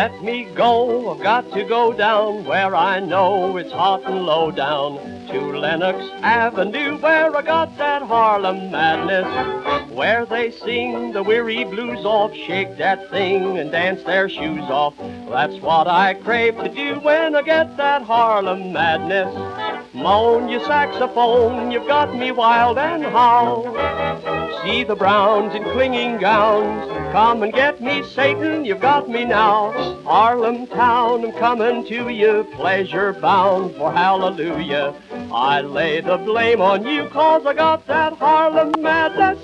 Let me go, I've got to go down where I know it's hot and low down to Lenox Avenue where I got that Harlem madness. Where they sing the weary blues off, shake that thing and dance their shoes off. That's what I crave to do when I get that Harlem madness. Moan your saxophone, you've got me wild and how. See the browns in clinging gowns. Come and get me, Satan, you've got me now. Harlem town, I'm coming to you, pleasure bound for hallelujah. I lay the blame on you, cause I got that Harlem madness.